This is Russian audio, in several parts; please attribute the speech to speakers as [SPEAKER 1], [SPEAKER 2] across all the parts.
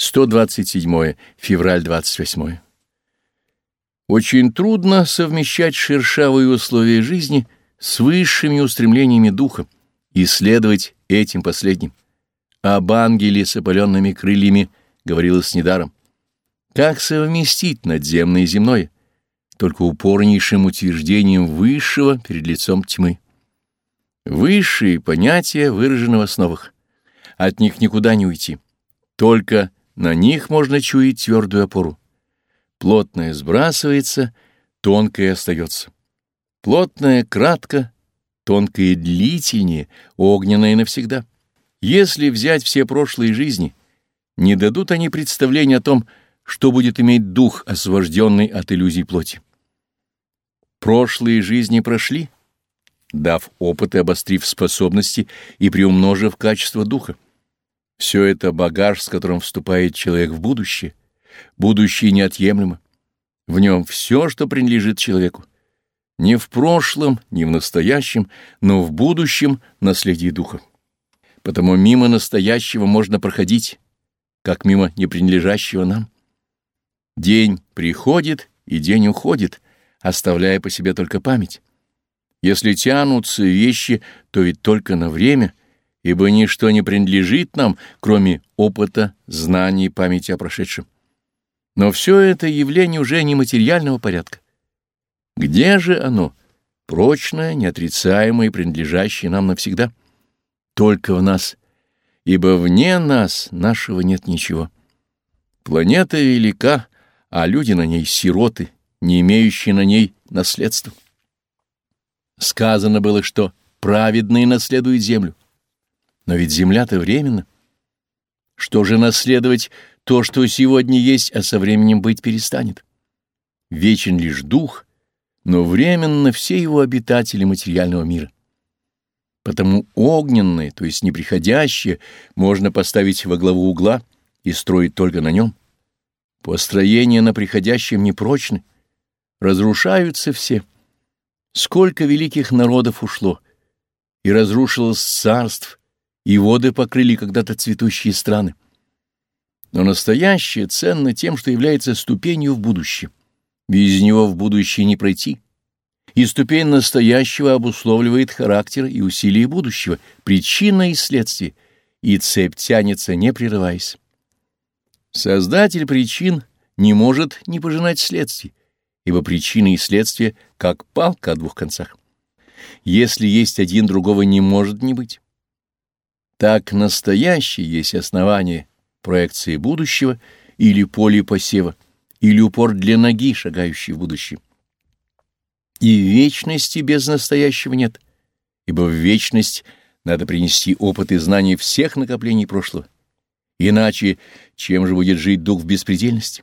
[SPEAKER 1] 127 февраль 28. Очень трудно совмещать шершавые условия жизни с высшими устремлениями духа и следовать этим последним. Об ангеле с опаленными крыльями говорилось недаром. Как совместить надземное и земное? Только упорнейшим утверждением высшего перед лицом тьмы. Высшие понятия выражены в основах. От них никуда не уйти. Только на них можно чуять твердую опору. Плотное сбрасывается, тонкое остается. Плотное кратко, тонкое длительнее, огненное навсегда. Если взять все прошлые жизни, не дадут они представления о том, что будет иметь дух, освобожденный от иллюзий плоти. Прошлые жизни прошли, дав опыт и обострив способности и приумножив качество духа. Все это багаж, с которым вступает человек в будущее. Будущее неотъемлемо. В нем все, что принадлежит человеку. Не в прошлом, не в настоящем, но в будущем наследие духа. Потому мимо настоящего можно проходить, как мимо непринадлежащего нам. День приходит, и день уходит, оставляя по себе только память. Если тянутся вещи, то ведь только на время — ибо ничто не принадлежит нам, кроме опыта, знаний и памяти о прошедшем. Но все это явление уже не материального порядка. Где же оно, прочное, неотрицаемое и принадлежащее нам навсегда? Только в нас, ибо вне нас нашего нет ничего. Планета велика, а люди на ней сироты, не имеющие на ней наследства. Сказано было, что праведные наследуют землю. Но ведь земля-то временна. Что же наследовать то, что сегодня есть, а со временем быть перестанет? Вечен лишь дух, но временно все его обитатели материального мира. Потому огненное, то есть неприходящее, можно поставить во главу угла и строить только на нем. Построения на приходящем непрочны, разрушаются все. Сколько великих народов ушло, и разрушилось царств, и воды покрыли когда-то цветущие страны. Но настоящее ценно тем, что является ступенью в будущее. Без него в будущее не пройти. И ступень настоящего обусловливает характер и усилия будущего, причина и следствие, и цепь тянется, не прерываясь. Создатель причин не может не пожинать следствий, ибо причины и следствия как палка о двух концах. Если есть один, другого не может не быть. Так настоящее есть основание проекции будущего или поле посева, или упор для ноги, шагающей в будущее. И вечности без настоящего нет, ибо в вечность надо принести опыт и знания всех накоплений прошлого. Иначе чем же будет жить дух в беспредельности?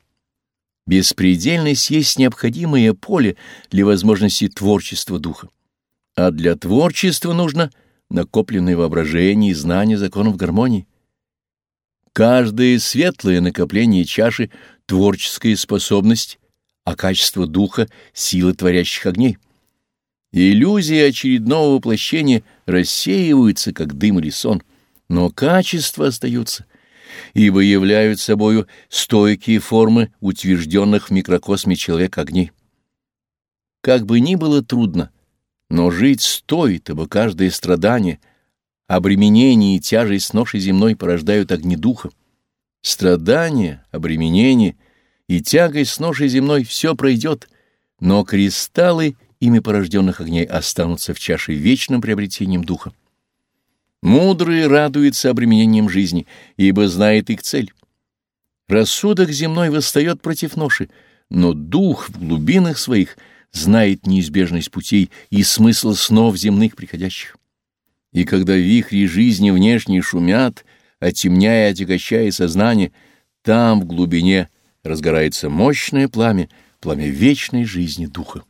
[SPEAKER 1] Беспредельность есть необходимое поле для возможности творчества духа. А для творчества нужно — накопленное воображение и знание законов гармонии. Каждое светлое накопление чаши — творческая способность, а качество духа — сила творящих огней. Иллюзии очередного воплощения рассеиваются, как дым или сон, но качества остаются, ибо являют собою стойкие формы утвержденных в микрокосме человека огней. Как бы ни было трудно, но жить стоит, ибо каждое страдание, обременение и тяжесть ноши земной порождают огни духа. Страдание, обременение и тягость с ношей земной все пройдет, но кристаллы ими порожденных огней останутся в чаше вечным приобретением духа. Мудрый радуется обременением жизни, ибо знает их цель. Рассудок земной восстает против ноши, но дух в глубинах своих — знает неизбежность путей и смысл снов земных приходящих. И когда вихри жизни внешне шумят, оттемняя и отягощая сознание, там в глубине разгорается мощное пламя, пламя вечной жизни духа.